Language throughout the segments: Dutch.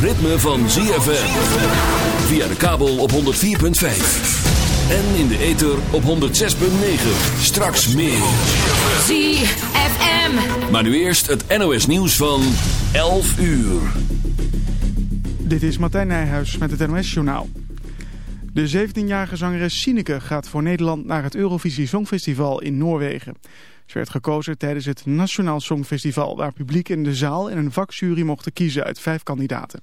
ritme van ZFM. Via de kabel op 104.5. En in de ether op 106.9. Straks meer. ZFM. Maar nu eerst het NOS nieuws van 11 uur. Dit is Martijn Nijhuis met het NOS-journaal. De 17-jarige zangeres Sineke gaat voor Nederland naar het Eurovisie Songfestival in Noorwegen. Ze werd gekozen tijdens het Nationaal Songfestival... waar publiek in de zaal en een vakjury mochten kiezen uit vijf kandidaten.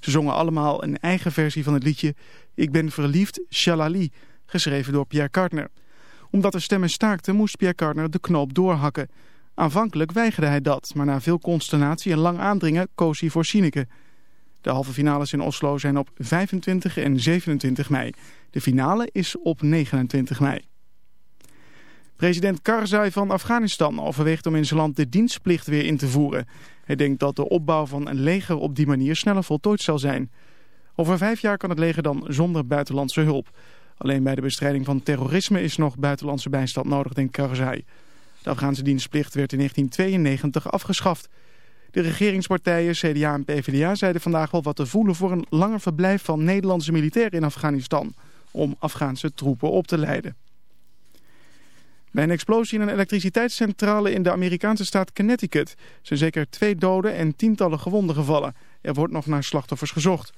Ze zongen allemaal een eigen versie van het liedje... Ik ben verliefd, Shalali, geschreven door Pierre Kartner. Omdat de stemmen staakten moest Pierre Kartner de knoop doorhakken. Aanvankelijk weigerde hij dat, maar na veel consternatie en lang aandringen koos hij voor Sineke... De halve finales in Oslo zijn op 25 en 27 mei. De finale is op 29 mei. President Karzai van Afghanistan overweegt om in zijn land de dienstplicht weer in te voeren. Hij denkt dat de opbouw van een leger op die manier sneller voltooid zal zijn. Over vijf jaar kan het leger dan zonder buitenlandse hulp. Alleen bij de bestrijding van terrorisme is nog buitenlandse bijstand nodig, denkt Karzai. De Afghaanse dienstplicht werd in 1992 afgeschaft. De regeringspartijen CDA en PvdA zeiden vandaag wel wat te voelen voor een langer verblijf van Nederlandse militairen in Afghanistan om Afghaanse troepen op te leiden. Bij een explosie in een elektriciteitscentrale in de Amerikaanse staat Connecticut zijn zeker twee doden en tientallen gewonden gevallen. Er wordt nog naar slachtoffers gezocht.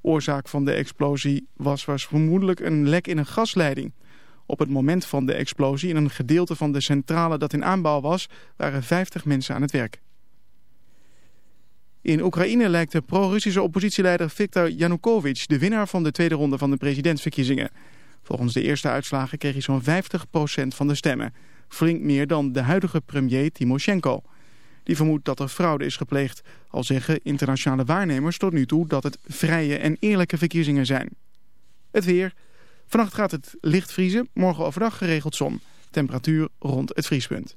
Oorzaak van de explosie was, was vermoedelijk een lek in een gasleiding. Op het moment van de explosie in een gedeelte van de centrale dat in aanbouw was, waren 50 mensen aan het werk. In Oekraïne lijkt de pro-Russische oppositieleider Viktor Yanukovych de winnaar van de tweede ronde van de presidentsverkiezingen. Volgens de eerste uitslagen kreeg hij zo'n 50% van de stemmen. Flink meer dan de huidige premier Timoshenko. Die vermoedt dat er fraude is gepleegd. Al zeggen internationale waarnemers tot nu toe dat het vrije en eerlijke verkiezingen zijn. Het weer. Vannacht gaat het licht vriezen, morgen overdag geregeld zon. Temperatuur rond het vriespunt.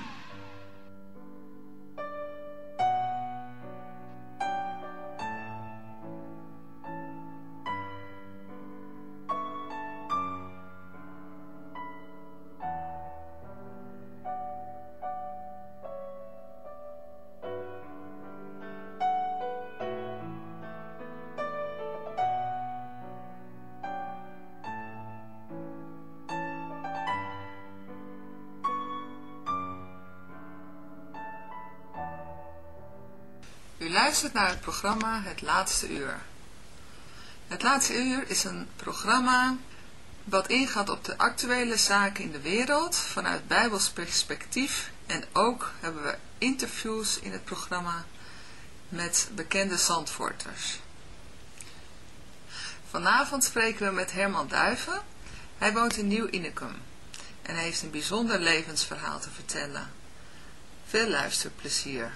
Luistert naar het programma Het Laatste Uur. Het Laatste Uur is een programma wat ingaat op de actuele zaken in de wereld vanuit Bijbels perspectief en ook hebben we interviews in het programma met bekende Zandvoorters. Vanavond spreken we met Herman Duiven. Hij woont in Nieuw-Inicum en heeft een bijzonder levensverhaal te vertellen. Veel luisterplezier.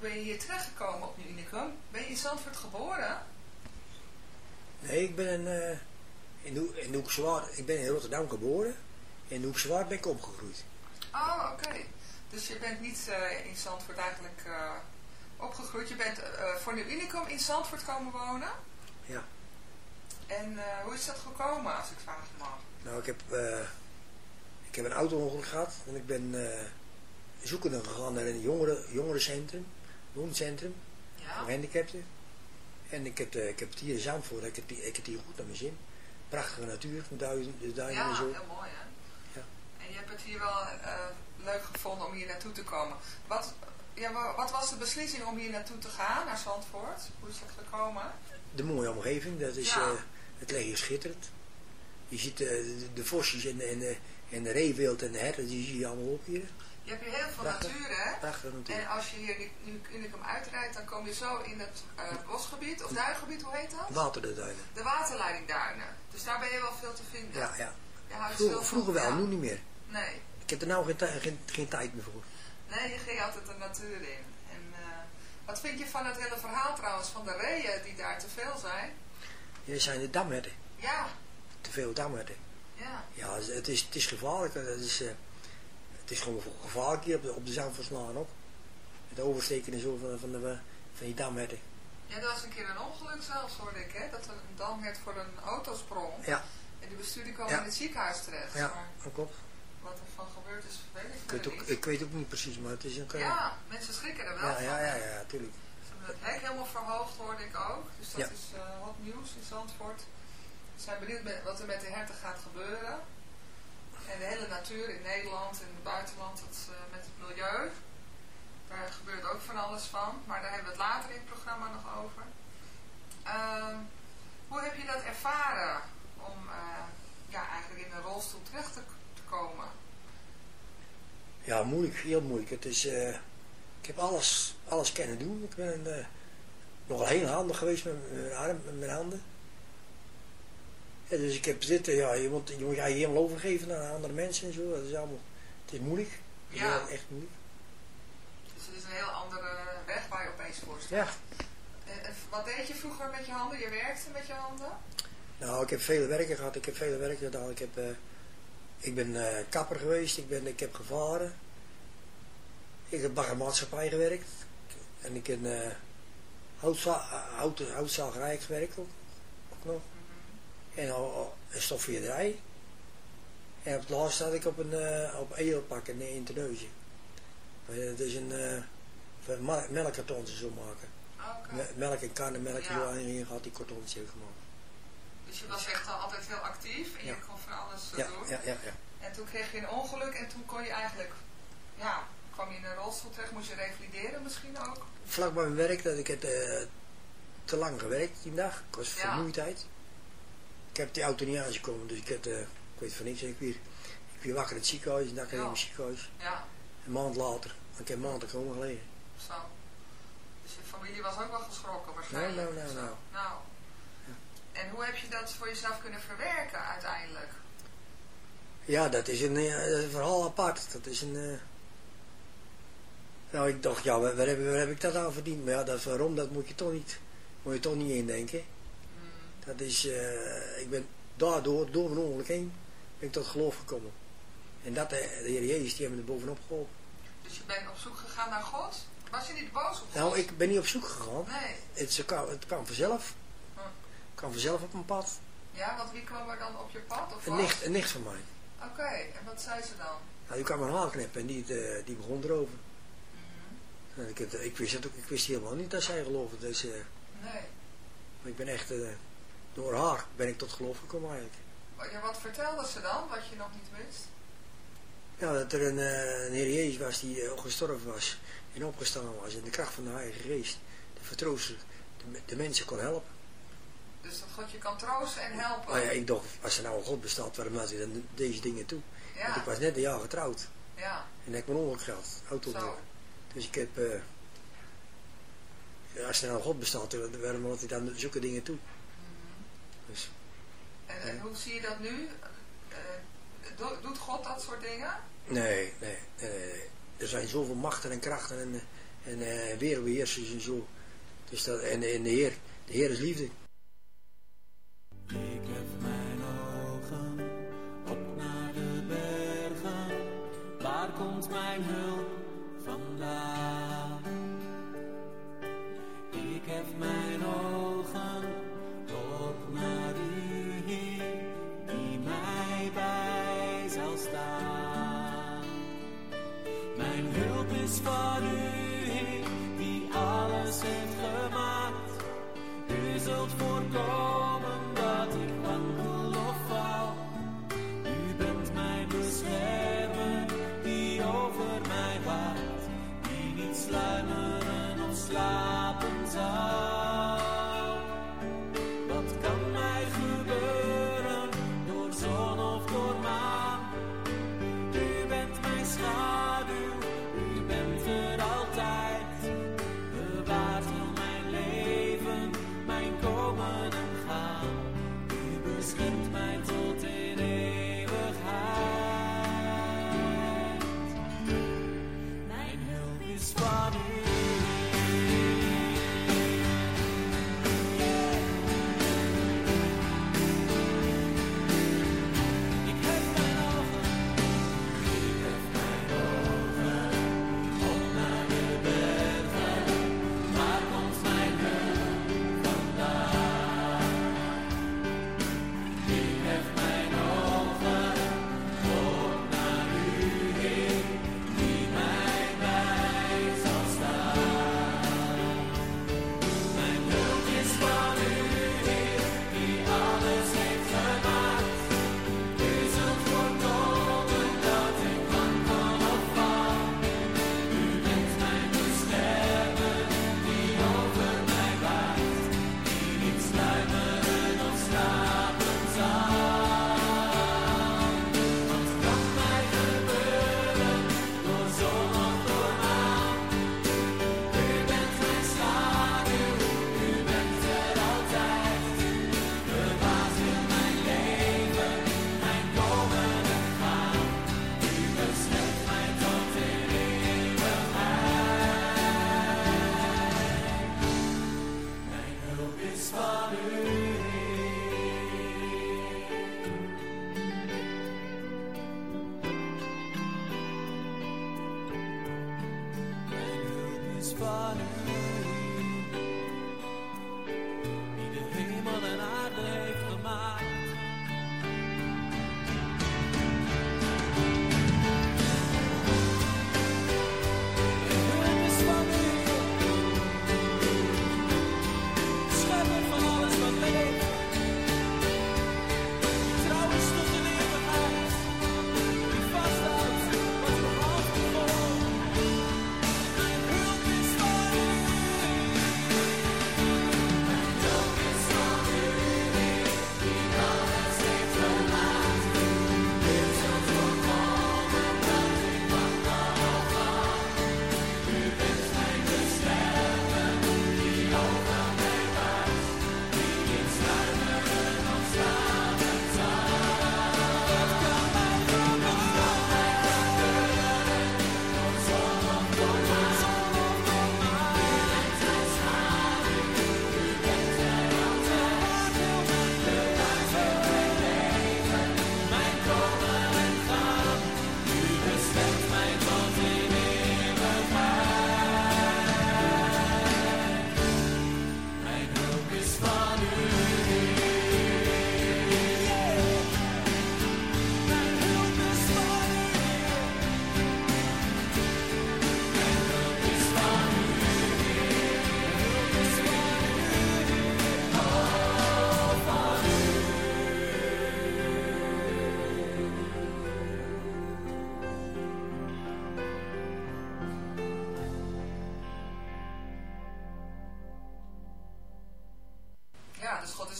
Ben je hier terechtgekomen op Unicum? Ben je in Zandvoort geboren? Nee, ik ben uh, in, Ho in Hoekzwaard, ik ben in Rotterdam geboren. In Hoekzwaard ben ik opgegroeid. Oh, oké. Okay. Dus je bent niet uh, in Zandvoort eigenlijk opgegroeid. Je bent voor Nieuw Unicum in Zandvoort komen wonen? Ja. En hoe is dat gekomen, als ik vraag mag? Nou, ik heb, ik heb een auto-ongeluk gehad en ik ben zoekende gegaan naar een jongeren, jongerencentrum, wooncentrum, ja. voor gehandicapten. En ik heb, ik heb het hier in Zandvoort, ik heb, die, ik heb hier goed naar mijn zin. Prachtige natuur, van duizend, de duinen ja, en zo. heel mooi hè. Ja. En je hebt het hier wel uh, leuk gevonden om hier naartoe te komen. Wat, ja, wat was de beslissing om hier naartoe te gaan, naar Zandvoort? Hoe is dat gekomen? De mooie omgeving, dat is, ja. uh, het leeg schitterend. Je ziet uh, de, de vosjes en, en, en de reewild en de herten, die zie je allemaal op hier. Je hebt hier heel veel Prachtig. natuur, hè? Prachtig natuur. En als je hier nu Unicum uitrijdt, dan kom je zo in het uh, bosgebied, of duingebied, hoe heet dat? Waterduinen. De waterleidingduinen. Dus daar ben je wel veel te vinden. Ja, ja. Je Vroeger, veel vroeger wel, ja. nu niet meer. Nee. Ik heb er nou geen, geen, geen tijd meer voor. Nee, je ging altijd de natuur in. En, uh, Wat vind je van het hele verhaal trouwens van de reeën die daar te veel zijn? Ja, zijn de damherten. Ja, Te veel damherten. ja. Ja, het is, het is gevaarlijk. Het is, eh, het is gewoon gevaarlijk hier op de, op de ook. Het oversteken en zo van, van, de, van die damherten. Ja, er was een keer een ongeluk zelfs, hoorde ik, hè? Dat er een damhert voor een auto sprong. Ja, En die bestuurder kwam Ja. in het ziekenhuis terecht. ja, Maar dat klopt. wat er van gebeurd is, weet ik, Ik weet, ook, niet. ik weet ook niet precies, maar het is een... Ja, mensen schrikken er wel ja, van. ja, ja, ja, tuurlijk. Ze hebben het hek helemaal verhoogd, hoorde ik ook. Dus dat Ja. is eh hot nieuws in Zandvoort. We zijn benieuwd wat er met de herten gaat gebeuren. En de hele natuur in Nederland en het buitenland, is, eh, met het milieu. Daar gebeurt ook van alles van. Maar daar hebben we het later in het programma nog over. Ehm, hoe heb je dat ervaren om eh, ja, eigenlijk in een rolstoel terecht te, te komen? Ja, moeilijk, heel moeilijk. Het is, eh, ik heb alles, alles kunnen doen. Ik ben nogal heel handig geweest met mijn arm, met mijn handen. Dus ik heb zitten, ja, je moet je, moet je helemaal overgeven aan andere mensen en zo. Dat is allemaal, het is moeilijk. Het is Ja. echt moeilijk. Dus het is een heel andere weg waar je opeens voor staat. Ja. En, en wat deed je vroeger met je handen? Je werkte met je handen? Nou, ik heb vele werken gehad. Ik heb vele werken gedaan. Ik, heb, eh, ik ben eh, kapper geweest. Ik, ben, ik heb gevaren. Ik heb bij een maatschappij gewerkt. En ik heb uh, houtza hout, houtzagerij gewerkt ook, ook nog. En uh, een stofveerderij. En op het laatst had ik op een uh, op eelpak in, in Terneuzen. Het is een uh, melkkarton zo maken. Okay. Melk en kan en melk Ja. en hier gehad die kartons gemaakt. Dus je was echt al altijd heel actief en Ja. je kon van alles Ja, doen. ja, ja, ja. En toen kreeg je een ongeluk en toen kon je eigenlijk, ja, kwam je in een rolstoel terecht. Moest je revalideren misschien ook? Vlak bij mijn werk, dat ik het uh, te lang gewerkt die dag. Ik was Ja. vermoeidheid. Ik heb die auto niet aangekomen, dus ik, had, uh, ik weet van niks. Ik weer, ik weer wakker in het ziekenhuis, een dag in Ja. het ziekenhuis. Ja, Een maand later, ik heb een maand gewoon gelegen. zo. Dus je familie was ook wel geschrokken Nou, waarschijnlijk. nou, nou, Zo. nou. nou. En hoe heb je dat voor jezelf kunnen verwerken uiteindelijk? Ja, dat is een, uh, een verhaal apart. Dat is een... Uh... Nou, ik dacht, ja, waar, waar, heb, waar, heb, ik dat aan verdiend? Maar ja, dat, waarom, dat moet je toch niet, moet je toch niet indenken. Dat is, uh, ik ben daardoor, door mijn ongeluk heen, ben ik tot geloof gekomen. En dat, de, de Heer Jezus, die heeft me er bovenop geholpen. Dus je bent op zoek gegaan naar God? Was je niet boos op God? Nou, ik ben niet op zoek gegaan. Nee. Het, kan, het kan vanzelf. Hm. Het kan vanzelf op mijn pad. Ja, want wie kwam er dan op je pad? Of Een nicht, een nicht van mij. Oké, en wat zei ze dan? Nou, die kwam mijn haar knippen en die, uh, die begon erover. Mm En ik, ik, wist het ook, ik wist helemaal niet dat zij geloofde. Dus, Nee. maar ik ben echt, uh, door haar ben ik tot geloof gekomen eigenlijk. Ja, wat vertelde ze dan, wat je nog niet wist? Ja, dat er een, uh, een Heer Jezus was die uh, gestorven was en opgestaan was. En de kracht van de Heilige Geest, de vertrooster, de, de mensen kon helpen. Dus dat God je kan troosten en helpen. Nou ja, ik dacht, als er nou een God bestaat, waarom laat hij dan deze dingen toe? Ja. Want ik was net een jaar getrouwd. Ja. En ik mijn ongeluk gehad, auto. Dus ik heb, uh, ja, als er nou een God bestaat, waarom laat hij dan zulke dingen toe? En, en, hoe zie je dat nu? Do, doet God dat soort dingen? nee, nee, nee, nee. Er zijn zoveel machten en krachten en, en uh, wereldbeheersers en zo. Dus dat, en, en de Heer, de Heer is liefde. Ik heb mijn ogen op naar de bergen, waar komt mijn hulp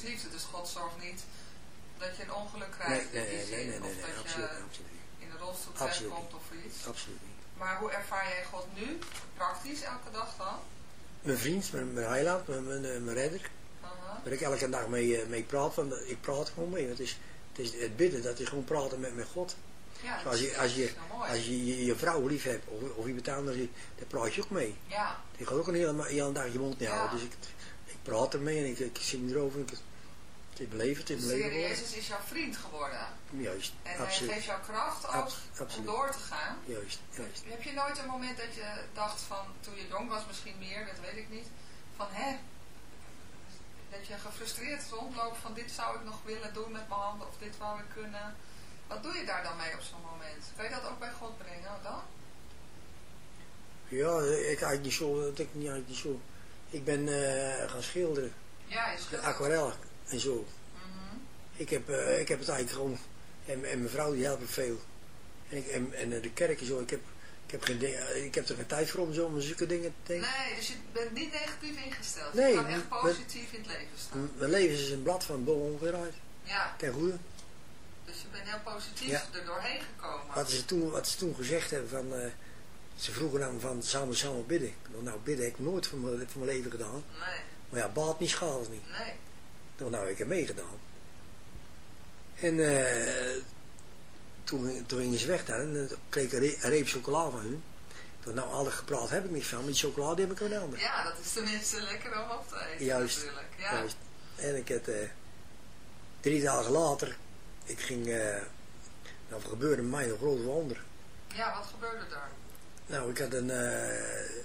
is liefde. Dus God zorgt niet dat je een ongeluk krijgt. Nee, nee, die nee, nee, nee, of nee, dat absoluut, je absoluut in de rolstoel terechtkomt of iets. Absoluut niet. Maar hoe ervaar jij God nu, praktisch, elke dag dan? Mijn vriend, mijn, mijn heiland, mijn, mijn, eh, mijn redder, waar ik elke dag mee, eh, mee praat, want ik praat gewoon mee. Het, is, het, is het bidden, dat is gewoon praten met, met God. Ja, Als je, als je, als je, je, je vrouw lief hebt, of, of iemand anders, daar praat je ook mee. Ja, Ik ga ook een hele, hele dag je mond niet Ja. houden. Dus ik praat ermee en ik, ik zing erover. Ik, het is beleven, het worden. Jezus is jouw vriend geworden. Juist, En hij geeft jou kracht ook Abs- om door te gaan. Juist, juist. Heb je nooit een moment dat je dacht van, toen je jong was misschien meer, dat weet ik niet, van hè, dat je gefrustreerd rondloopt van dit zou ik nog willen doen met mijn handen of dit wou ik kunnen. Wat doe je daar dan mee op zo'n moment? Kan je dat ook bij God brengen dan? Ja, ik eigenlijk niet zo, dat ik niet eigenlijk niet zo. Ik ben eh, gaan schilderen, Ja, aquarellen en zo. Mhm. Ik heb, eh, ik heb het eigenlijk gewoon, en, en mijn vrouw die helpt me veel. En, ik, en, en eh, de kerk en zo, ik heb, ik heb, geen ding, ik heb er geen tijd voor om zo om zulke dingen te denken. Nee, dus je bent niet negatief ingesteld. Nee, je kan echt positief in het leven staan. Mijn leven is een blad van boven ongeveer uit, Ja, ten goede. dus je bent heel positief Ja. er doorheen gekomen. Wat ze toen, wat ze toen gezegd hebben van, ze vroegen me van, samen samen bidden. Nou, bidden heb ik nooit van mijn, van mijn leven gedaan. Nee, Maar ja, baat niet, schaadt niet. nee. Dacht, nou, ik heb meegedaan. En eh, toen, toen gingen ze weg daar en eh, kreeg ik een, re- een reep chocola van hun. Dacht, nou, alle gepraat heb ik niet van, maar die chocola die heb ik een ander. Ja, dat is tenminste lekker om op te eten Juist, natuurlijk. Ja. Juist. En ik had eh, drie dagen later, ik ging, eh nou, er gebeurde mij een grote wonder. ja, wat gebeurde er? Nou, ik had een, eh,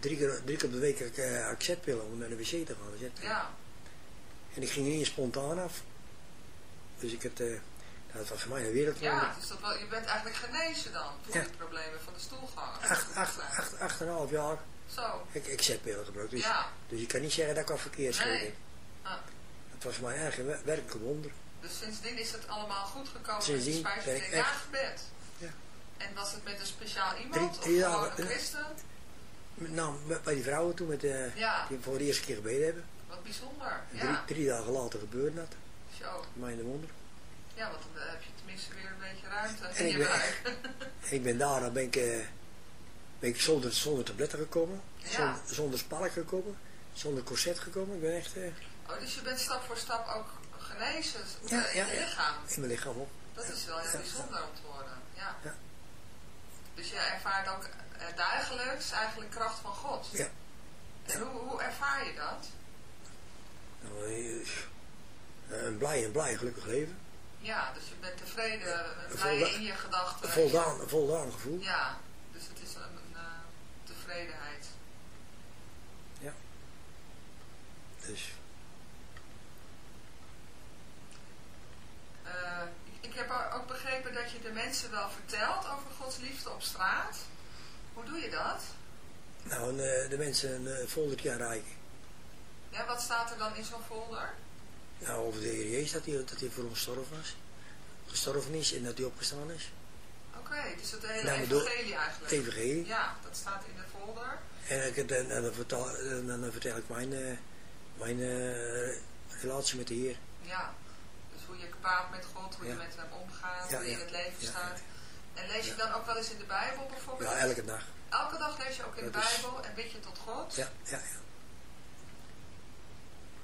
drie, keer, drie keer op de week had ik, uh, om naar de wc te gaan. Zet. Ja, En ik ging ineens spontaan af. Dus ik had, eh, dat was voor mij een wereldwonder. ja dus dat wel, je bent eigenlijk genezen dan voor Ja. die problemen van de stoelgang. Acht, acht, acht, acht en een half jaar. Zo, Ik, ik zetpillen gebruikt. Dus, ja. dus je kan niet zeggen dat ik al verkeerd Nee. schreef. Ah. Het was voor mij eigenlijk een werkelijk wonder. Dus sindsdien is het allemaal goed gekomen Sindsdien met de spijsvertering na gebed. En was het met een speciaal iemand Drie- of gewoon een ja. christen? Nou, met- bij die vrouwen toen, met, eh, Ja, die voor de eerste keer gebeden hebben. wat bijzonder. Drie, Ja, drie dagen later gebeurde dat. zo. Voor mij een wonder. Ja, want dan heb je tenminste weer een beetje ruimte En in ik je ben. En ik ben daarna ben ik, eh, ben ik zonder, zonder tabletten gekomen. Ja. Zonder, zonder spalk gekomen. Zonder corset gekomen. Ik ben echt eh, Oh, dus je bent stap voor stap ook genezen Ja, eh, in je lichaam. in mijn lichaam op. Dat is wel heel bijzonder om te horen. Ja. Ja. Dus je ervaart ook eh, dagelijks eigenlijk kracht van God. Ja. En hoe, hoe ervaar je dat? Nou, eh, een blij en blij gelukkig leven. Ja, dus je bent tevreden, eh, blij volda- in je gedachten. Een voldaan, een voldaan gevoel. Ja, dus het is een, een eh, tevredenheid. Dus, Eh, ik, ik heb ook begrepen dat je de mensen wel vertelt over Gods liefde op straat. Hoe doe je dat? nou, eh, de mensen een uh, foldertje aanreiken. Ja, wat staat er dan in zo'n folder? Nou, over de Heer Jezus, dat hij, dat hij voor ons gestorven was. Gestorven is en dat hij opgestaan is. Oké, dus het hele Nou, evangelie eigenlijk. Het evangelie. Ja, dat staat in de folder. En, ik, en, en dan, vertel, dan vertel ik mijn, eh, mijn eh, relatie met de Heer. Ja, hoe je praat met God, hoe je met hem omgaat, hoe je in het leven staat. En lees je dan ook wel eens in de Bijbel bijvoorbeeld? Ja, elke dag. Elke dag lees je ook in de is- Bijbel en bid je tot God. Ja, ja, ja.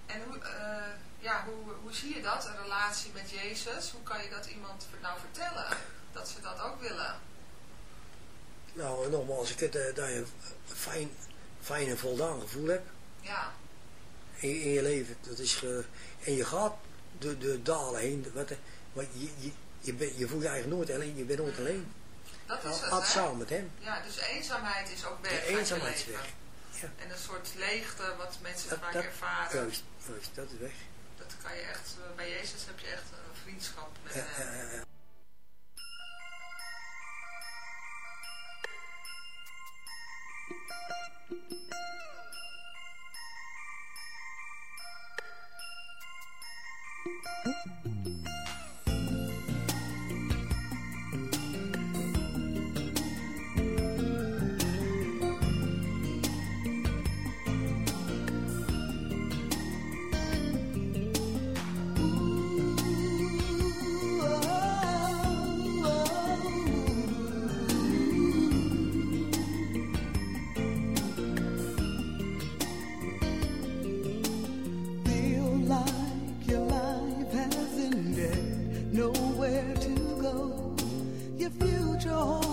En hoe, eh, ja, hoe, hoe zie je dat, een relatie met Jezus? Hoe kan je dat iemand nou vertellen, dat ze dat ook willen? Nou, nogmaals, ik eh, dat je een fijn, fijn en voldaan gevoel hebt Ja, in, in je leven. Dat is, ge- en je gaat de, de dalen heen. Wat, wat, je, je, je, je voelt je eigenlijk nooit alleen, je bent nooit alleen. Dat is het, samen met hem. Ja, dus eenzaamheid is ook weg. Eenzaamheid is weg. En een soort leegte wat mensen vaak ervaren. Juist, dat is weg. Dat kan je echt, eh, bij Jezus heb je echt een vriendschap met hem. Ja, ja, Hum? to.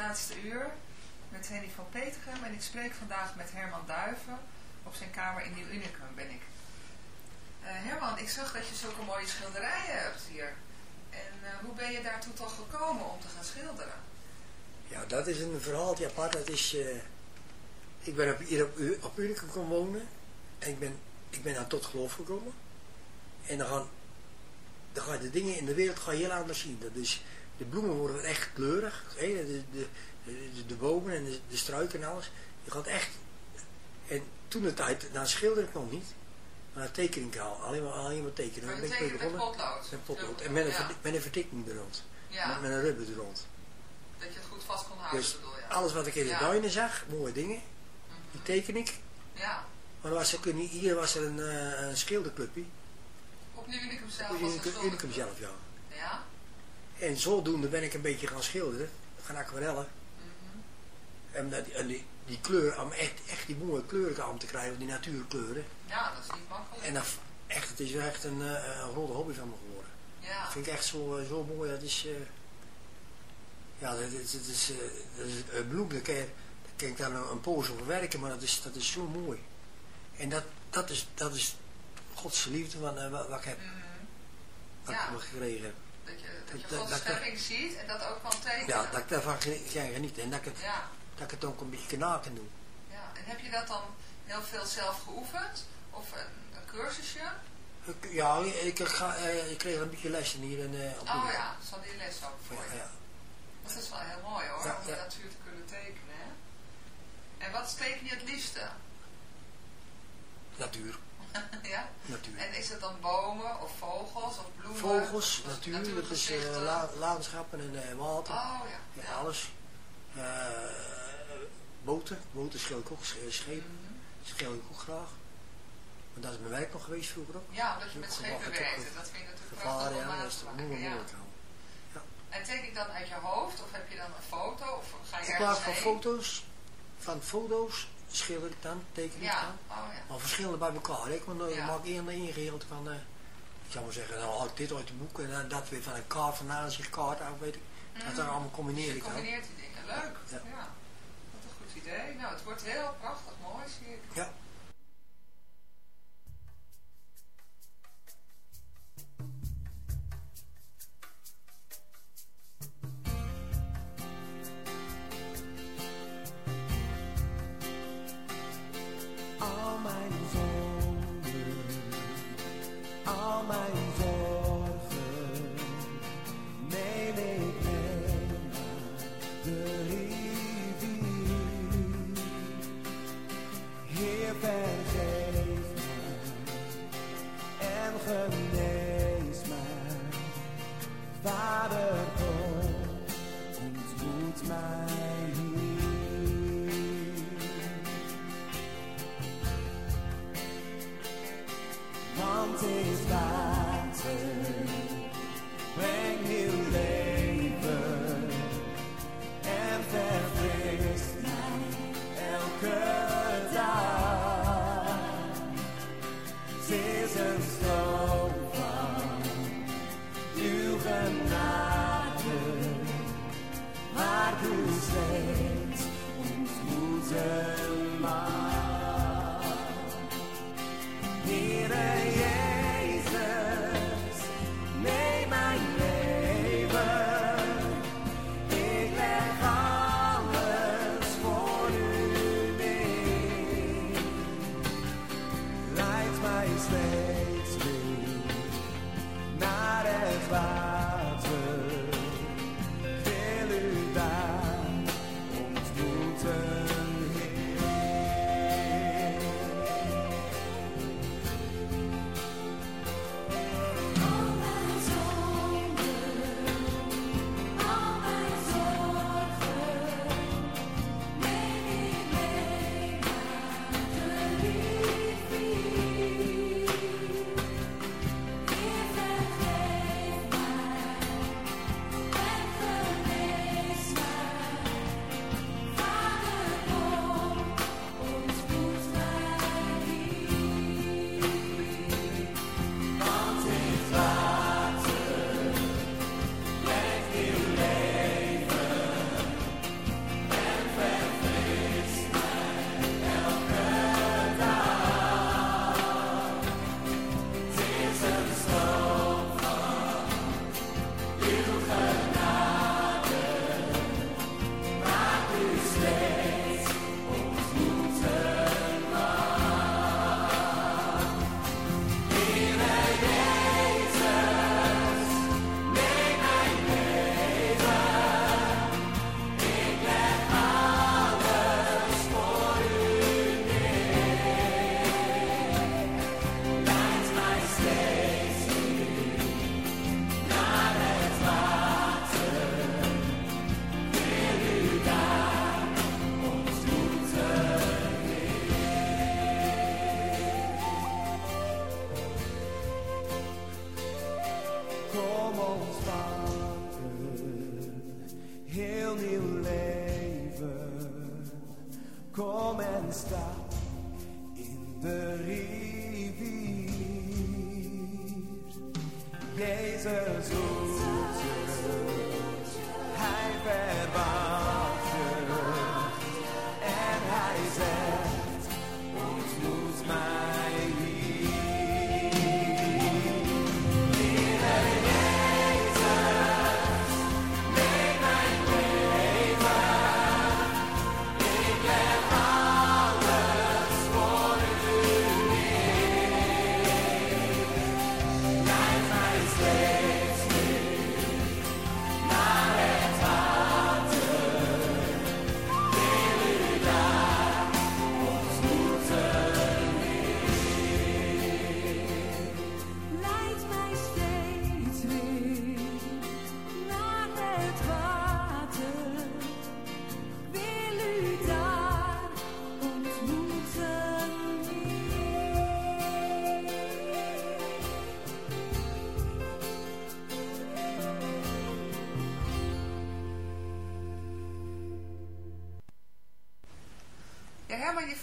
Laatste uur met Henny van Petergem en ik spreek vandaag met Herman Duiven. Op zijn kamer in Nieuw Unicum ben ik. Eh, Herman, ik zag dat je zulke mooie schilderijen hebt hier. En eh, hoe ben je daartoe toch gekomen om te gaan schilderen? Ja, dat is een verhaaltje apart. Dat is, eh, ik ben op, hier op, op Unicum komen wonen. En ik ben, ik ben daar tot geloof gekomen. En dan gaan, dan gaan de dingen in de wereld ga je heel anders zien. Dat is, de bloemen worden echt kleurig. De, de, de, de bomen en de, de struiken en alles. Je gaat echt... En toen de tijd, nou schilder ik nog niet. Maar een tekening al. Alleen maar, alleen maar tekenen. Ben ik mee met potlood. Met potlood. En met een, Ja. met een vertikking er rond. Ja, Met, met een rubber er rond. dat je het goed vast kon houden Dus bedoel alles wat ik in de duinen zag, mooie dingen, die teken ik. Ja, Maar was ook hier was er een, eh, een schilderclubje. op Nieuw Unicum zelf Op was het Unicum, Unicum zelf, ja. Ja, En zodoende ben ik een beetje gaan schilderen, gaan aquarellen. En, dat, en die, die kleur, om echt, echt die mooie kleuren aan te krijgen, die natuurkleuren. ja, dat is niet makkelijk. En dat, echt, het is echt een, eh, een grote hobby van me geworden. ja, Dat vind ik echt zo, eh, zo mooi. Dat is, eh, ja, dat is, dat is, dat is een bloem, daar kan, je, daar kan ik dan een, een poos over werken, maar dat is, dat is zo mooi. En dat, dat, is, dat is Gods liefde van, eh, wat, wat ik heb, Mhm. wat Ja. ik gekregen heb. Dat je, dat je Dat- dat- schepping ziet en dat ook kan tekenen. Ja, dat ik daarvan kan genieten. En dat ik, het, ja, dat ik het ook een beetje na kan doen. ja. En heb je dat dan heel veel zelf geoefend? Of een, een cursusje? Ik- Ja, ik, ga, eh, ik kreeg een beetje lessen hier in, eh, op de- Oh ja, zal die les ook voor Ja, je. ja. Dat is wel heel mooi hoor, Ja, om de natuur te kunnen tekenen. Hè? En wat teken je het liefste? Natuur. ja? natuur. En is het dan bomen of vogels of bloemen? Vogels, Of natuur, dat is eh, la, landschappen en eh, water. Oh ja. Ja, alles. Eh, boten, boten scheel ik ook, sch- schepen, scheel ik ook graag. Want dat is mijn werk nog geweest vroeger ook. Ja, omdat je met schepen werkte. Dat vind ik natuurlijk om ja, dat is toch moeilijk Ja. En teken ik dan uit je hoofd of heb je dan een foto? Of ga je ergens plaats van heen? foto's, van foto's schilder dan, teken ik Ja, dan. oh ja. Maar verschillende bij elkaar. Ik want dan Ja. maak één ingedeeld van, eh, ik zou maar zeggen, nou ik dit uit het boek en dat weer van een kaart van aanzichtkaart af, weet ik. Dat dan allemaal combineer ik je combineert die dingen. Leuk. Ja. Ja. Wat een goed idee. Nou, het wordt heel prachtig mooi, zie ik. Ja.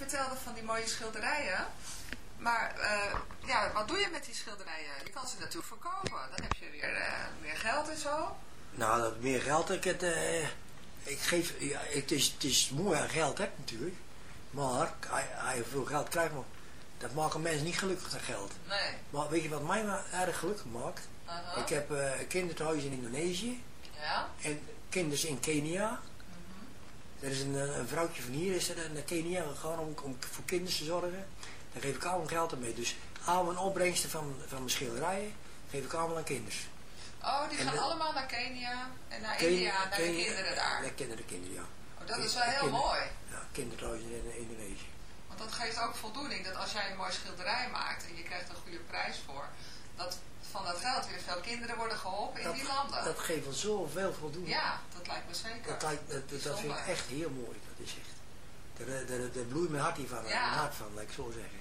Vertelde van die mooie schilderijen. Maar eh, ja, wat doe je met die schilderijen? Je kan ze natuurlijk verkopen. Dan heb je weer eh, meer geld en zo. Nou, dat meer geld, ik, het, eh, ik geef, ja, het, is, het is mooi aan geld hebt natuurlijk. Maar hij, hij veel geld krijgt, maar dat maakt een mens niet gelukkig, dat geld. Nee. Maar weet je wat mij maar erg gelukkig maakt? Ik heb kinderthuis in Indonesië Ja. en kinders in Kenia. Er is een, eh, een vrouwtje van hier is er naar Kenia gegaan om, om voor kinderen te zorgen. Daar geef ik allemaal geld aan mee. Dus al mijn opbrengsten van, van mijn schilderijen geef ik allemaal aan kinderen. Oh, die En gaan de- allemaal naar Kenia en naar Kenia- India, naar de kinderen daar. Naar kinderen, kinderen, ja. Oh, dat is wel heel kinder- mooi. Ja, kinderthuis in in Indonesië. Want dat geeft ook voldoening dat als jij een mooi schilderij maakt en je krijgt een goede prijs voor, dat van dat geld weer veel kinderen worden geholpen in die landen. dat geeft wel zoveel voldoening. ja, dat lijkt me zeker. Dat, lijkt- dat, dat, dat vind ik echt heel mooi. Dat is echt. Daar, daar, daar bloeit mijn hart Ja. mijn hart van, laat ik zo zeggen.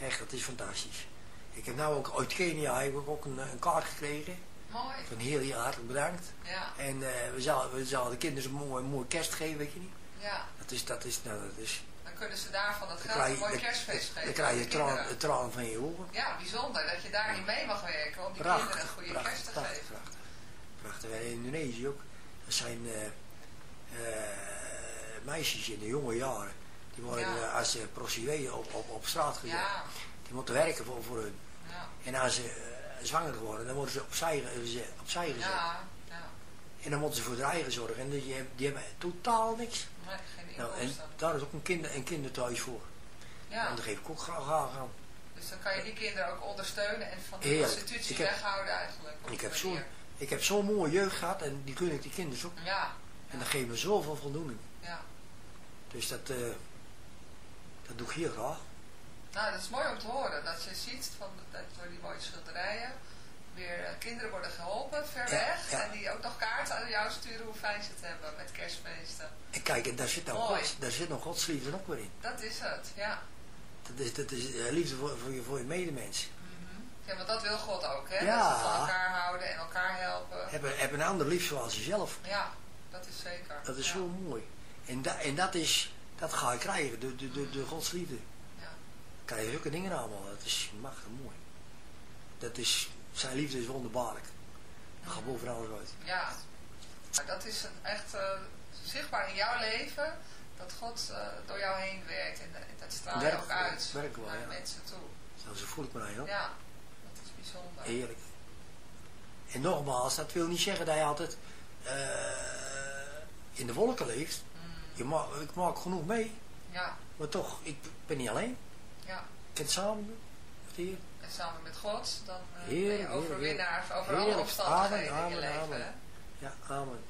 Echt, dat is fantastisch. Ik heb nou ook uit Kenia heb ik ook een, een kaart gekregen. Mooi. Van heel, heel hartelijk bedankt. Ja, En eh, we, zullen, we zullen de kinderen een mooie, mooie kerst geven, weet je niet. ja. Dat is, dat is, nou, dat is... Kunnen ze daarvan dat Dan geld krijg een mooi kerstfeest geven. dan krijg je de traan, van je ogen. Ja, bijzonder dat je daar niet mee mag werken om die Prachtig, kinderen een goede prachtig, kerst te prachtig, geven. prachtig. Prachtig. In Indonesië ook. Er zijn eh, meisjes in de jonge jaren. Die worden Ja. eh, als ze op, op, op straat gezet. Ja, Die moeten werken voor, voor hun. ja, En als ze zwanger worden, dan worden ze opzij, opzij gezet. ja, ja. En dan moeten ze voor hun eigen zorgen. En die, hebben- die hebben totaal niks. Nee, Nou, en daar is ook een, kinder, een kinderthuis voor. Ja, En daar geef ik ook graag aan. dus dan kan je die kinderen ook ondersteunen en van de Heerlijk. institutie heb- weghouden eigenlijk. Ik heb zo'n manier. ik heb zo'n mooie jeugd gehad en die gun ik die kinderen ook. Ja, En dat geeft me zoveel voldoening. ja. Dus dat, eh, dat doe ik heel graag. Nou, dat is mooi om te horen. Dat je ziet van, dat door die mooie schilderijen weer eh, kinderen worden geholpen ver Ja, weg. ja. En die ook nog kaarten aan jou sturen hoe fijn ze het hebben met kerstfeesten. En kijk, en daar zit, nou Mooi. Daar zit nog godsliefde ook weer in. Dat is het, ja. Dat is, dat is eh, liefde voor, voor, je, voor je medemens. Ja, want dat wil God ook, hè? Ja. Dat ze van elkaar houden en elkaar helpen. Heb, een- ander lief zoals jezelf. Ja, dat is zeker. Dat is zo mooi. En, da, en dat is, dat ga je krijgen, de, de, de, de godsliefde. Ja. Krijg je zulke dingen allemaal. Dat is machtig mooi. Dat is, zijn liefde is wonderbaarlijk. Dat gaat boven alles uit. Ja, maar dat is echt eh, zichtbaar in jouw leven, dat God eh, door jou heen werkt en, en dat straal je Werkt ook uit wel, naar ja. mensen toe. Zo, zo voel ik me eigenlijk. Ja, dat is bijzonder. Heerlijk. En nogmaals, dat wil niet zeggen dat je altijd eh, in de wolken leeft. Mm, Je ma ik maak genoeg mee, ja, maar toch, ik ben niet alleen. ja. Ik kan het samen doen. En samen met God, dan eh, ben je overwinnaar over alle Amen, in je leven. amen. Ja, amen.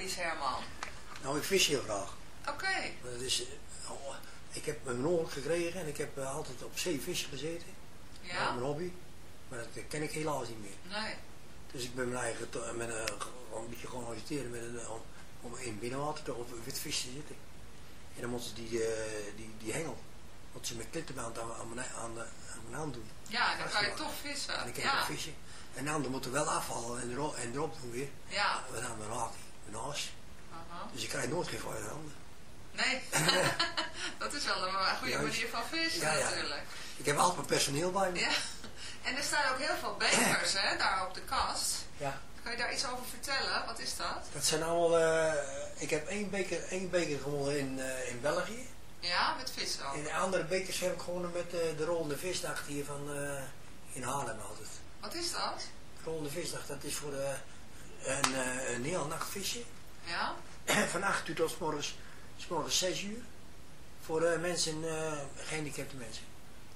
Hobby's, Herman? Nou, ik vis heel graag. Oké. Eh, oh, ik heb mijn ongeluk gekregen en ik heb eh, altijd op zee vissen gezeten. Ja? mijn hobby. Maar dat ken ik helaas niet meer. Nee. Dus ik ben mijn eigen, to- met een, een beetje gewoon agiteren met een, om, om in binnenwater te, op wit vis te zitten. En dan moeten ze die, eh, die, die hengel, wat ze met klittenband aan, aan, mijn, aan, de- aan mijn hand doen. Ja, dan kan je toch vissen. En dan kan ja. ik vissen. En de moet er wel afvallen en erop, en erop doen weer. Ja. En dan raak ik Aha. Dus ik krijg nooit geen vuile handen. Nee. dat is wel een goede Juist. manier van vissen Ja, ja. natuurlijk. Ik heb altijd mijn personeel bij me. Ja. En er staan ook heel veel bekers, hè, daar op de kast. Ja. Kan je daar iets over vertellen? Wat is dat? Dat zijn allemaal, eh, ik heb één beker, één beker gewonnen in, eh, in België. Ja, met vissen ook. En de andere bekers heb ik gewonnen met eh, de rollende visdag hier van, eh, in Haarlem altijd. Wat is dat? Rollende visdag, dat is voor eh, een, eh, een heel nacht visje. Ja? van 8 uur tot 's morgens, 's morgens 6 uur. Voor eh, mensen, eh, gehandicapte mensen.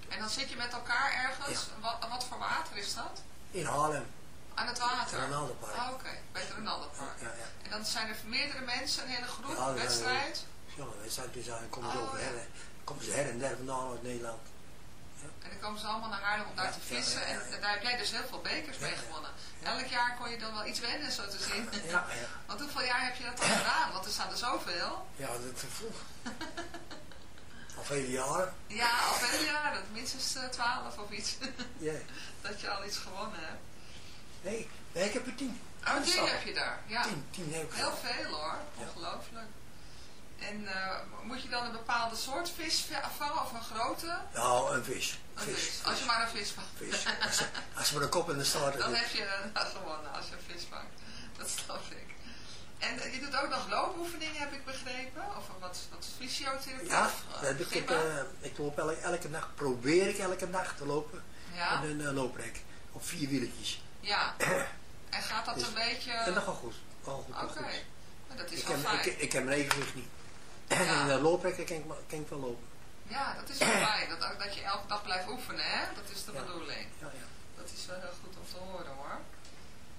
En dan zit je met elkaar ergens. Wat, wat voor water is dat? In Haarlem. Aan het water? Ronaldopark. Oh, oké. Bij het Ronaldopark. Ja, ja. En dan zijn er meerdere mensen, een hele groep, Ja, wedstrijd. Ja, we zijn dus aan, komen ze Oh, over ja. her, komen ze her en der vandaan uit Nederland. En dan komen ze allemaal naar Haarlem om daar te vissen. En daar heb jij dus heel veel bekers mee gewonnen. Elk jaar kon je dan wel iets winnen, zo te zien. Ja, ja. Want hoeveel jaar heb je dat al gedaan? Want er staan er zoveel. Ja, dat is vroeg. Al vele jaren. Ja, al vele jaren. Minstens eh, twaalf of iets. Ja. dat je al iets gewonnen hebt. Nee, nee, ik heb er tien. Oh, tien heb je daar. Ja. Tien, tien heb ik Heel gedaan. veel hoor. Ongelooflijk. En eh, moet je dan een bepaalde soort vis vangen of een grote? Nou, een vis. Een Vis. Als je maar een vis vis. Als, ze- als maar de kop in de staart Dan heb je eh, gewonnen als je een vis vangt. Dat snap ik. En eh, je doet ook nog loopoefeningen, heb ik begrepen? Of wat, wat fysiotherapie? Ja, eh, dat heb ik, ik, eh, ik loop elke, elke dag, probeer ik elke dag te lopen. Ja? Met een uh, looprek. Op vier wieletjes. Ja. En gaat dat Dus- een beetje... En dat gaat goed. Goed, Oké. Dat is Ik wel heb, fijn. ik, ik heb mijn evenwicht niet. En in de kan ik, ma- kan ik wel lopen. Ja, dat is wel fijn. Dat, dat je elke dag blijft oefenen, hè? Dat is de Ja. bedoeling. Ja, ja. Dat is wel heel goed om te horen, hoor.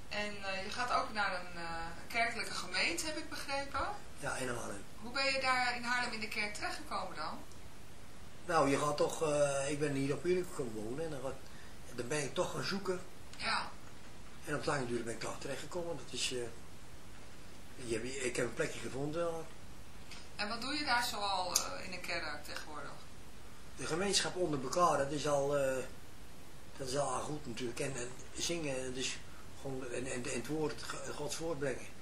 En eh, je gaat ook naar een eh, kerkelijke gemeente, heb ik begrepen. ja in Haarlem. Hoe ben je daar in Haarlem in de kerk terechtgekomen dan? Nou, je gaat toch, eh, ik ben hier op komen wonen en dan, gaat, dan ben ik toch gaan zoeken. Ja, En op lange duur ben ik daar terechtgekomen. Dat is, je ik heb een plekje gevonden. En wat doe je daar zoal eh, in de kerk tegenwoordig? De gemeenschap onder elkaar, dat is al, eh, dat is al goed natuurlijk. En, en zingen, dus gewoon, en, en, en het woord, Gods woord brengen.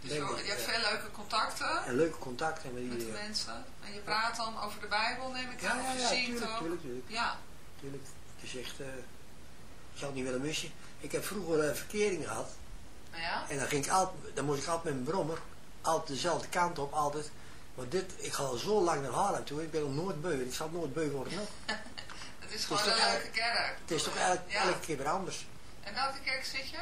Dus je, hebt ja. veel leuke contacten En leuke contacten met met de die... eh, mensen. En je praat dan over de Bijbel, neem ik Ja, aan. ja, ja, zingt tuurlijk, ook. tuurlijk, tuurlijk. Ja, tuurlijk. Het is echt, je zou het niet willen missen. Ik heb vroeger een verkering gehad. ja. En dan, ging ik altijd, dan moest ik altijd met mijn brommer, altijd dezelfde kant op, altijd. Maar dit, ik ga al zo lang naar Haarlem toe, ik ben nog nooit beu. Ik zal nooit beu worden nog. Het is gewoon een leuke kerk. Het is toch elke, Ja. elke keer weer anders. En welke kerk zit je?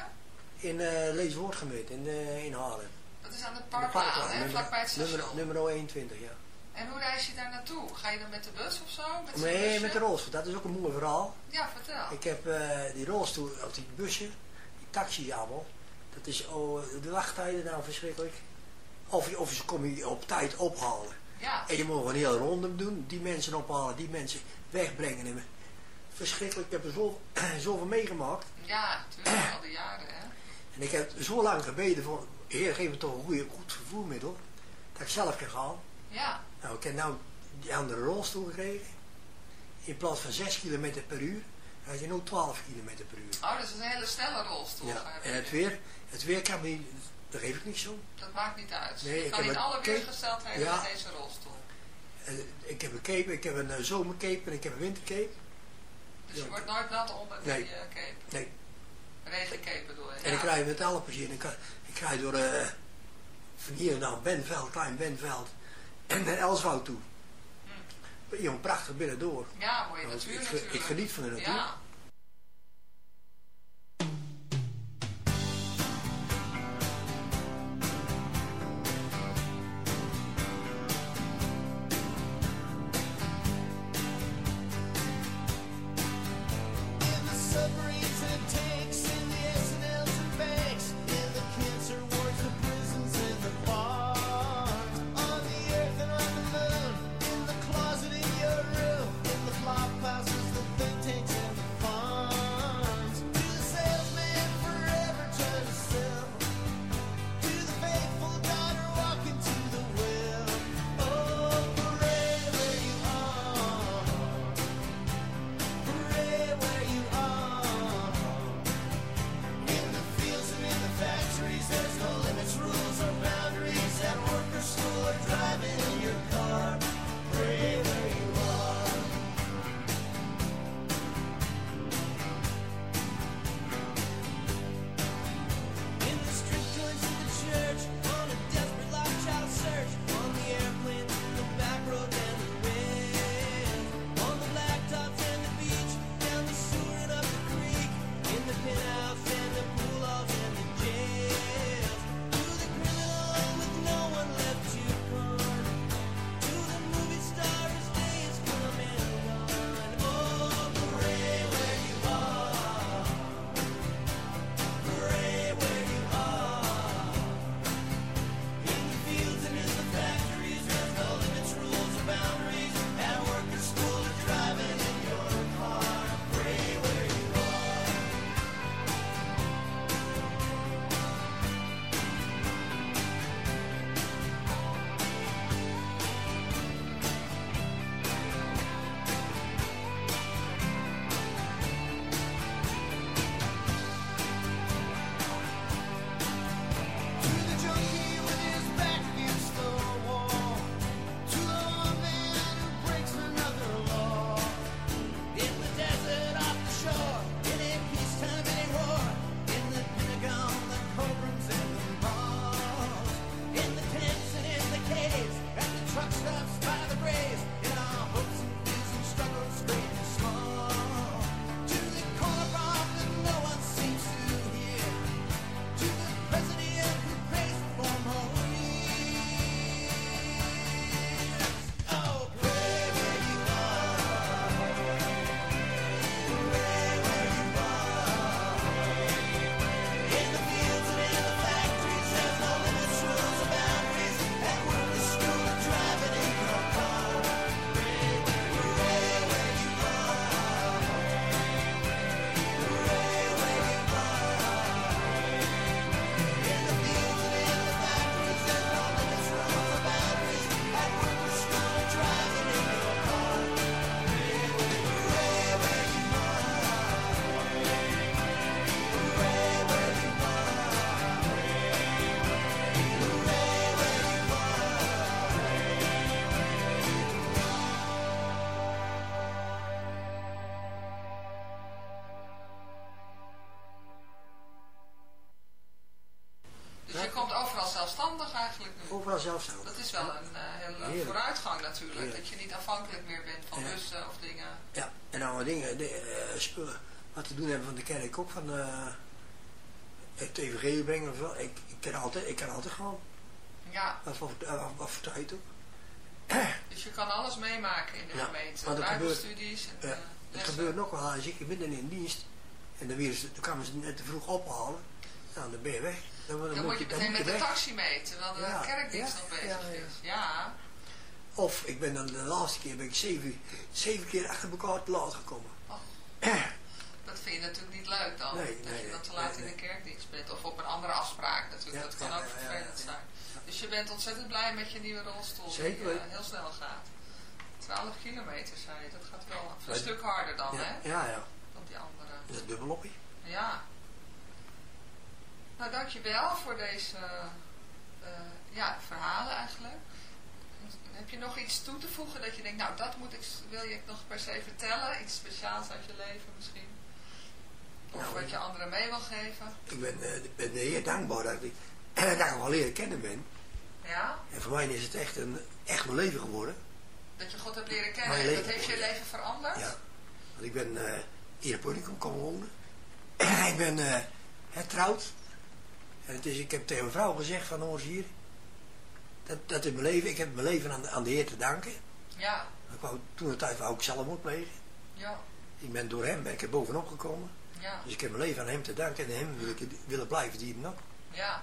In uh, Leeswoordgemeente, in, eh, in Haarlem. Dat is aan de Parklaan, hè? Vlakbij het station. Nummer, nummer 21, ja. En hoe reis je daar naartoe? Ga je dan met de bus of zo? Met Nee, busje? met de rolstoel, dat is ook een mooi verhaal. Ja, vertel. Ik heb eh, die rolstoel, of die busje, die taxi allemaal. Dat is, oh, de wachttijden nou verschrikkelijk. Of, of ze komen je op tijd ophalen. Ja, En je moet een heel rondom doen. Die mensen ophalen, die mensen wegbrengen. En verschrikkelijk, ik heb er zo, zoveel meegemaakt. ja, natuurlijk, al die jaren, hè. En ik heb zo lang gebeden voor, Heer, geef me toch een goede, goed vervoermiddel. Dat ik zelf kan gaan. Ja, Nou, ik heb nou die andere rolstoel gekregen. In plaats van 6 km per uur, had je nu 12 km per uur. oh, dat is een hele snelle rolstoel. Ja, en het weer, het weer kan me niet, dat geef ik niet zo. Dat maakt niet uit. Nee, je ik kan een alle cape. weergesteldheden Ja. met deze rolstoel. En ik heb een cape, ik heb een uh, zomercape en ik heb een wintercape. Dus Ja. je wordt nooit nat onder die Nee. eh, cape. Nee, Regencape bedoel je. en ja. ik rij met alle plezier. Ik, ik rij door eh, van hier naar Benveld, klein Benveld. En naar Elswoud toe. Hier een prachtig binnendoor. Ja, mooie Nou, natuur ik, natuurlijk. ik geniet van de natuur. Ja. Dat is wel een eh, hele Heerlijk. vooruitgang natuurlijk. Heerlijk. Dat je niet afhankelijk meer bent van Ja. bussen of dingen. Ja, en wat dingen, de, eh, spullen, wat te doen hebben van de kerk ook, van eh het evangelie brengen of wel. Ik, ik, kan altijd, ik kan altijd gewoon, Ja, wat voor, wat, voor tijd ook. dus je kan alles meemaken in de Ja, gemeente. want het gebeurt- en Ja, lessen. gebeurt nog wel als ik midden in dienst, en dan, weer, dan kwamen ze net te vroeg ophalen, nou dan ben je weg. Dan, dan Dan moet je dan meteen met de taxi mee, terwijl de Ja, kerkdienst nog bezig is. Ja, Of ik ben dan de laatste keer ben ik zeven, zeven keer achter elkaar te laat gekomen. dat vind je natuurlijk niet leuk dan. Nee, dat nee, je dan te laat nee. in de kerkdienst bent. Of op een andere afspraak natuurlijk. Dat kan ook vervelend zijn. Dus je bent ontzettend blij met je nieuwe rolstoel. Zeker Die eh, heel snel gaat. 12 kilometer zei je. Dat gaat wel een stuk harder dan, hè? ja, ja. Dan die andere. Dat is dubbelop. Ja. Nou, dankjewel voor deze eh, ja, verhalen eigenlijk. Heb je nog iets toe te voegen dat je denkt, nou dat moet ik, wil je nog per se vertellen? Iets speciaals uit je leven misschien? Of Nou, wat je anderen mee wil geven? Ik ben, eh, ben de Heer dankbaar dat ik, dat ik al leren kennen ben. Ja? En voor mij is het echt, een, echt mijn leven geworden. Dat je God hebt leren kennen. leven dat heeft je leven veranderd? Ja. Want ik ben eh, hier Unicum komen wonen. ik ben eh, getrouwd. Het is, ik heb tegen mijn vrouw gezegd van ons hier. Dat, dat in mijn leven, ik heb mijn leven aan, de- aan de Heer te danken. Ja. Ik wou, toen de tijd wou ik zelfmoord plegen. Ja. Ik ben door hem ben ik er bovenop gekomen. Ja. Dus ik heb mijn leven aan hem te danken. En hem wil ik het- willen blijven dienen ook. Ja.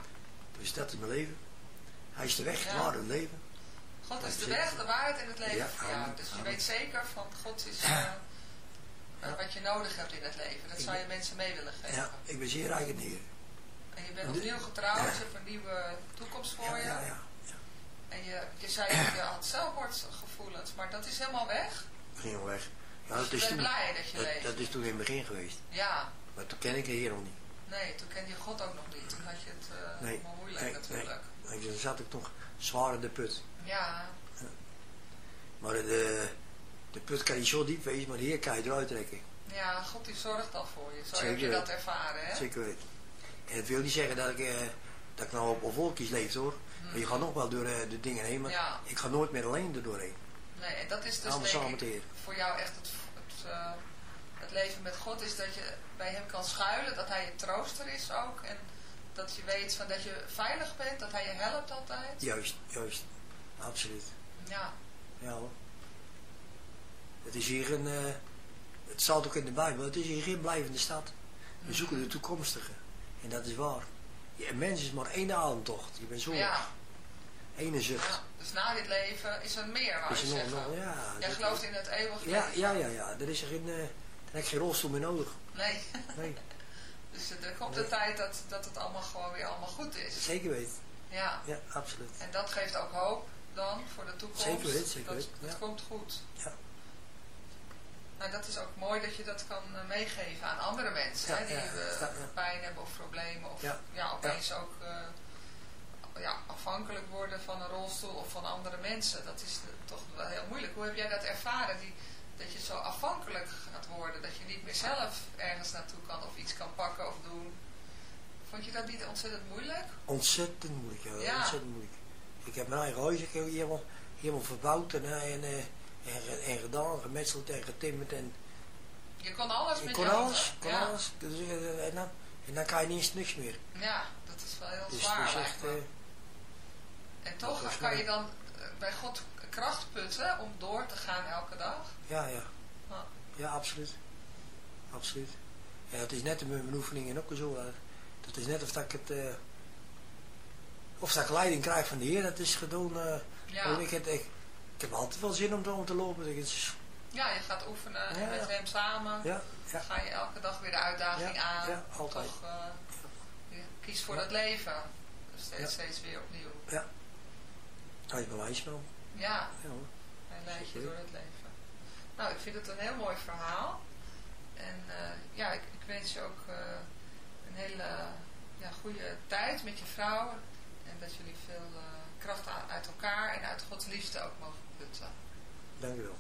Dus dat is mijn leven. Hij is de weg Ja. naar het leven. God is de weg, de waarheid en het leven Ja, voor jou. amen, Dus je weet zeker van God is eh, wat je nodig hebt in het leven. Dat zou je mensen mee willen geven. Ja, ik ben zeer rijk in de Heer. En je bent opnieuw getrouwd, je hebt een nieuwe toekomst voor je. ja, ja. En je, je zei dat je had zelfmoordgevoelens, maar dat is helemaal weg. Ik ging al weg. Ja, Dus dat je is toen, blij dat je dat, leeft. dat is toen in het begin geweest. Ja, Maar toen ken ik de Heer nog niet. nee, toen kende je God ook nog niet. Toen had je het eh Nee, moeilijk nee, natuurlijk. En toen zat ik nog zwaar in de put. Ja, Maar de, de put kan niet zo diep wezen, maar de Heer kan je eruit trekken. ja, God die zorgt al voor je. Zo heb je dat ervaren, hè? Zeker weten. En het wil niet zeggen dat ik, eh, dat ik nou op, op wolkjes leef hoor. Maar je gaat nog wel door eh, de dingen heen, maar Ja. ik ga nooit meer alleen er doorheen. Nee, en dat is dus denk ik, voor jou echt het, het, eh, het leven met God is dat je bij hem kan schuilen, dat hij je trooster is ook. En dat je weet van dat je veilig bent, dat hij je helpt altijd. Juist, juist. Absoluut. Ja, Ja hoor. Het is hier een, eh, het staat ook in de Bijbel, het is hier geen blijvende stad. We zoeken de toekomstige. En dat is waar. Een mens is maar één ademtocht. Je bent zo ja, ene zucht. ja. Dus na dit leven is er meer, wou Is je nog, ja. Jij dat- gelooft in het eeuwige ja, leven. ja, ja, ja. Er is er geen, eh, heb ik geen rolstoel meer nodig. Nee, Nee, dus er komt Nee. de tijd dat, dat het allemaal gewoon weer allemaal goed is. zeker weten. Ja, Ja, absoluut. en dat geeft ook hoop dan voor de toekomst. Zeker weten, zeker dat, weten, Het ja. komt goed. Ja. Nou, dat is ook mooi dat je dat kan eh, meegeven aan andere mensen. Hè, die eh, pijn hebben of problemen. Of Ja, opeens ook eh, ja, afhankelijk worden van een rolstoel of van andere mensen. Dat is toch wel heel moeilijk. Hoe heb jij dat ervaren? Die, dat je zo afhankelijk gaat worden. Dat je niet meer zelf ergens naartoe kan of iets kan pakken of doen. Vond je dat niet ontzettend moeilijk? Ontzettend moeilijk, ja. Ja. Ontzettend moeilijk. Ik heb mijn eigen huis helemaal, helemaal verbouwd en, en, en, en gedaan, gemetseld en getimmerd. En, Je kon alles met kon je alles, kon ja. alles. Dus, eh, en, dan, en dan kan je niet eens niks meer. ja, dat is wel heel Dus zwaar lijkt echt, eh, En toch kan je dan eh, bij God kracht putten om door te gaan elke dag. ja, ja. Ja. Ja, absoluut. Absoluut. Ja, het is net in mijn oefeningen ook zo. Dat is net of dat ik het... of dat ik leiding krijg van de Heer. Dat is gewoon... Ja. gewoon ik, het, ik, ik heb altijd wel zin om, om te lopen. Ja, je gaat oefenen en Ja, met ja. hem samen. ja, ja. Ga je elke dag weer de uitdaging Ja, aan. ja, altijd. Toch, eh, je kies voor Ja. het leven. Dus steeds, Ja. steeds weer opnieuw. Hij is mijn wijsman. Ja, Ja, hoor. hij leidt je door het leven. Nou, ik vind het een heel mooi verhaal. En eh, ja, ik, ik wens je ook eh, een hele ja, goede tijd met je vrouw. En dat jullie veel kracht uit elkaar en uit Gods liefde ook mogen Dank u wel.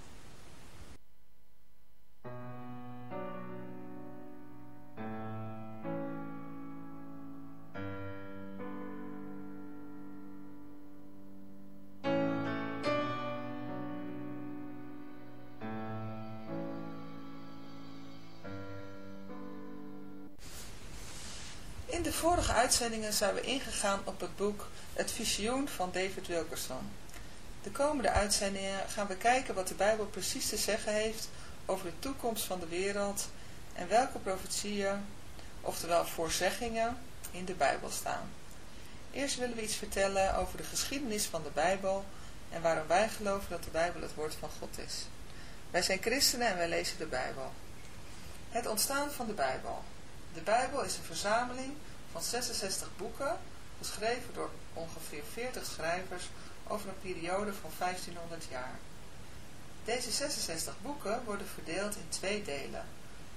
In de vorige uitzendingen zijn we ingegaan op het boek Het Visioen van David Wilkerson. De komende uitzendingen gaan we kijken wat de Bijbel precies te zeggen heeft over de toekomst van de wereld en welke profetieën, oftewel voorzeggingen, in de Bijbel staan. Eerst willen we iets vertellen over de geschiedenis van de Bijbel en waarom wij geloven dat de Bijbel het woord van God is. Wij zijn christenen en wij lezen de Bijbel. Het ontstaan van de Bijbel. De Bijbel is een verzameling van 66 boeken, geschreven door ongeveer 40 schrijvers over een periode van 1500 jaar. Deze 66 boeken worden verdeeld in twee delen,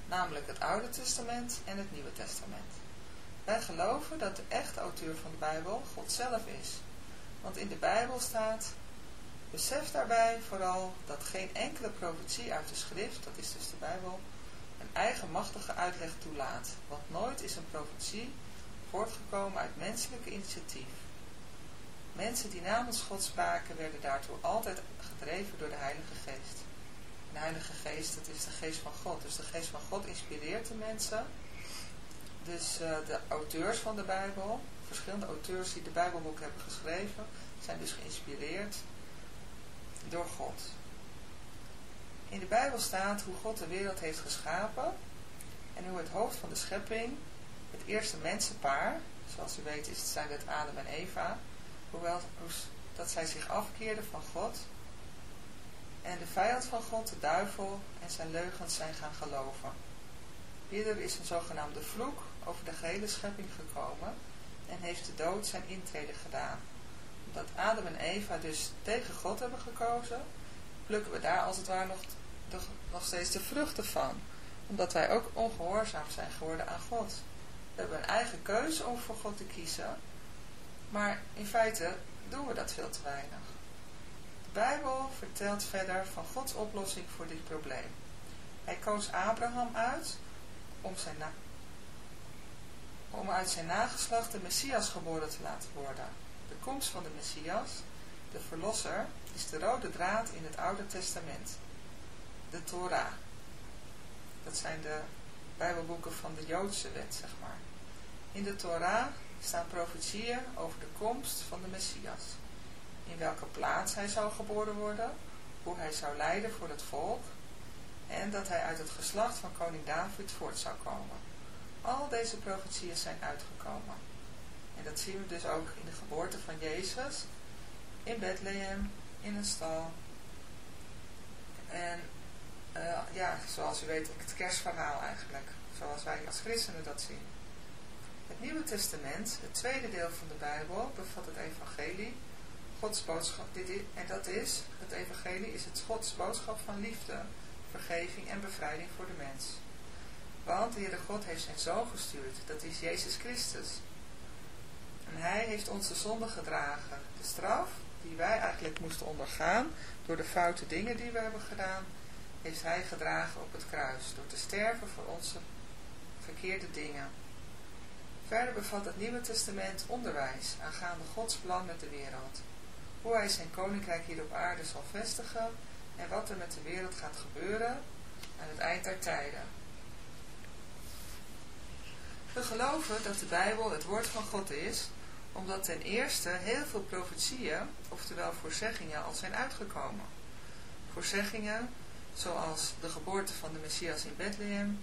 namelijk het Oude Testament en het Nieuwe Testament. Wij geloven dat de echte auteur van de Bijbel God zelf is, want in de Bijbel staat, besef daarbij vooral dat geen enkele profetie uit de schrift, dat is dus de Bijbel, een eigenmachtige uitleg toelaat, want nooit is een profetie voortgekomen uit menselijke initiatief. Mensen die namens God spraken werden daartoe altijd gedreven door de Heilige Geest. De Heilige Geest, dat is de geest van God. Dus de geest van God inspireert de mensen. Dus uh, de auteurs van de Bijbel, verschillende auteurs die de Bijbelboek hebben geschreven, zijn dus geïnspireerd door God. In de Bijbel staat hoe God de wereld heeft geschapen en hoe het hoofd van de schepping, het eerste mensenpaar, zoals u weet zijn het Adam en Eva, hoewel dat zij zich afkeerden van God en de vijand van God, de duivel en zijn leugens zijn gaan geloven. Hierdoor is een zogenaamde vloek over de gehele schepping gekomen en heeft de dood zijn intrede gedaan. Omdat Adam en Eva dus tegen God hebben gekozen, plukken we daar als het ware nog, nog steeds de vruchten van. Omdat wij ook ongehoorzaam zijn geworden aan God. We hebben een eigen keuze om voor God te kiezen, maar in feite doen we dat veel te weinig. De Bijbel vertelt verder van Gods oplossing voor dit probleem. Hij koos Abraham uit om, zijn om uit zijn nageslacht de Messias geboren te laten worden. De komst van de Messias, de Verlosser, is de rode draad in het Oude Testament. De Torah. Dat zijn de Bijbelboeken van de Joodse wet, zeg maar. In de Torah staan profetieën over de komst van de Messias. In welke plaats hij zou geboren worden, hoe hij zou lijden voor het volk en dat hij uit het geslacht van koning David voort zou komen. Al deze profetieën zijn uitgekomen. En dat zien we dus ook in de geboorte van Jezus, in Bethlehem, in een stal. En uh, ja, zoals u weet, het kerstverhaal eigenlijk, zoals wij als christenen dat zien. Het Nieuwe Testament, het tweede deel van de Bijbel, bevat het evangelie, Gods boodschap, dit en dat is, het evangelie is het Gods boodschap van liefde, vergeving en bevrijding voor de mens. Want de Heere God heeft zijn Zoon gestuurd, dat is Jezus Christus. En hij heeft onze zonde gedragen. De straf die wij eigenlijk moesten ondergaan door de foute dingen die we hebben gedaan, heeft hij gedragen op het kruis, door te sterven voor onze verkeerde dingen. Verder bevat het Nieuwe Testament onderwijs aangaande Gods plan met de wereld. Hoe hij zijn koninkrijk hier op aarde zal vestigen en wat er met de wereld gaat gebeuren aan het eind der tijden. We geloven dat de Bijbel het woord van God is, omdat ten eerste heel veel profetieën, oftewel voorzeggingen, al zijn uitgekomen. Voorzeggingen zoals de geboorte van de Messias in Bethlehem,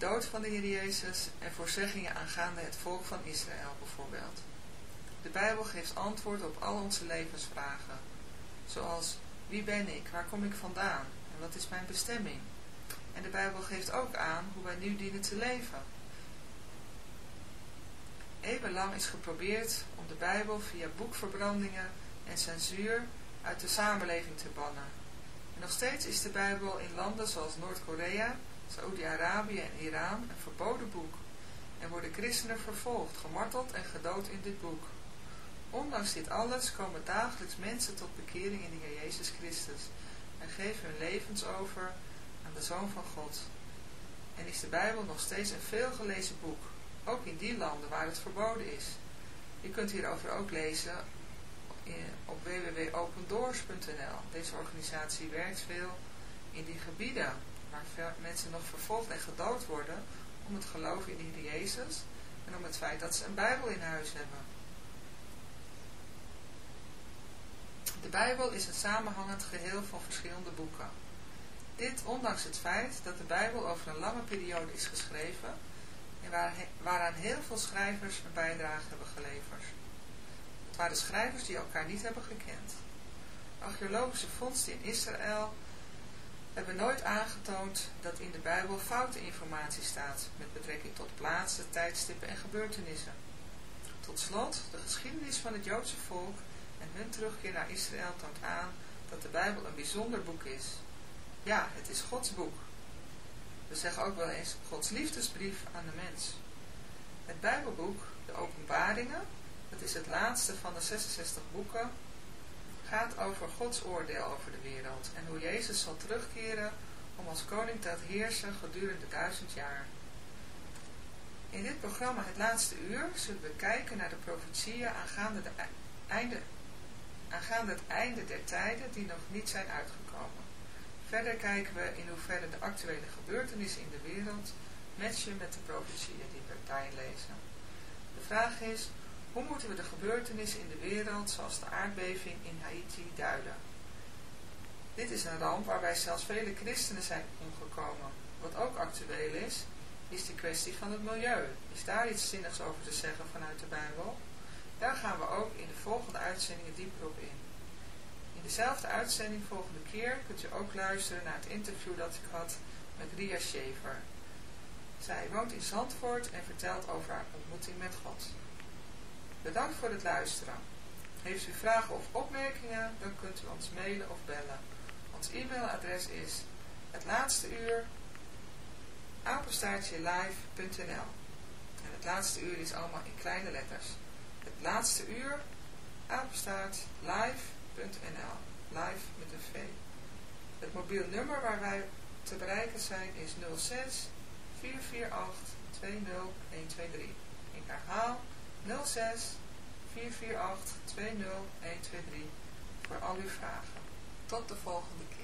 dood van de Heer Jezus en voorzeggingen aangaande het volk van Israël bijvoorbeeld. De Bijbel geeft antwoord op al onze levensvragen, zoals wie ben ik, waar kom ik vandaan en wat is mijn bestemming. En de Bijbel geeft ook aan hoe wij nu dienen te leven. Eeuwenlang is geprobeerd om de Bijbel via boekverbrandingen en censuur uit de samenleving te bannen. En nog steeds is de Bijbel in landen zoals Noord-Korea, Saoedi-Arabië en Iran een verboden boek. En worden christenen vervolgd, gemarteld en gedood in dit boek. Ondanks dit alles komen dagelijks mensen tot bekering in de Heer Jezus Christus en geven hun levens over aan de Zoon van God. En is de Bijbel nog steeds een veelgelezen boek, ook in die landen waar het verboden is. Je kunt hierover ook lezen op www.opendoors.nl. Deze organisatie werkt veel in die gebieden waar mensen nog vervolgd en gedood worden om het geloof in de Jezus en om het feit dat ze een Bijbel in huis hebben. De Bijbel is een samenhangend geheel van verschillende boeken. Dit ondanks het feit dat de Bijbel over een lange periode is geschreven en waar, waaraan heel veel schrijvers een bijdrage hebben geleverd. Het waren schrijvers die elkaar niet hebben gekend. Archeologische vondsten in Israël hebben nooit aangetoond dat in de Bijbel foute informatie staat met betrekking tot plaatsen, tijdstippen en gebeurtenissen. Tot slot, de geschiedenis van het Joodse volk en hun terugkeer naar Israël toont aan dat de Bijbel een bijzonder boek is. Ja, het is Gods boek. We zeggen ook wel eens Gods liefdesbrief aan de mens. Het Bijbelboek, de Openbaringen, dat is het laatste van de 66 boeken, gaat over Gods oordeel over de wereld en hoe Jezus zal terugkeren om als koning te heersen gedurende duizend jaar. In dit programma Het Laatste Uur zullen we kijken naar de profetieën aangaande, de einde, aangaande het einde der tijden die nog niet zijn uitgekomen. Verder kijken we in hoeverre de actuele gebeurtenissen in de wereld matchen met de profetieën die we daarin lezen. De vraag is, hoe moeten we de gebeurtenissen in de wereld, zoals de aardbeving in Haiti, duiden? Dit is een ramp waarbij zelfs vele christenen zijn omgekomen. Wat ook actueel is, is de kwestie van het milieu. Is daar iets zinnigs over te zeggen vanuit de Bijbel? Daar gaan we ook in de volgende uitzendingen dieper op in. In dezelfde uitzending volgende keer kunt u ook luisteren naar het interview dat ik had met Ria Schever. Zij woont in Zandvoort en vertelt over haar ontmoeting met God. Bedankt voor het luisteren. Heeft u vragen of opmerkingen, dan kunt u ons mailen of bellen. Ons e-mailadres is het laatste uur En het laatste uur is allemaal in kleine letters. Het laatste uur apenstaart live.nl Live met een V. Het mobiel nummer waar wij te bereiken zijn is 06 448 20123. Ik herhaal 06 448 20123 voor al uw vragen. Tot de volgende keer.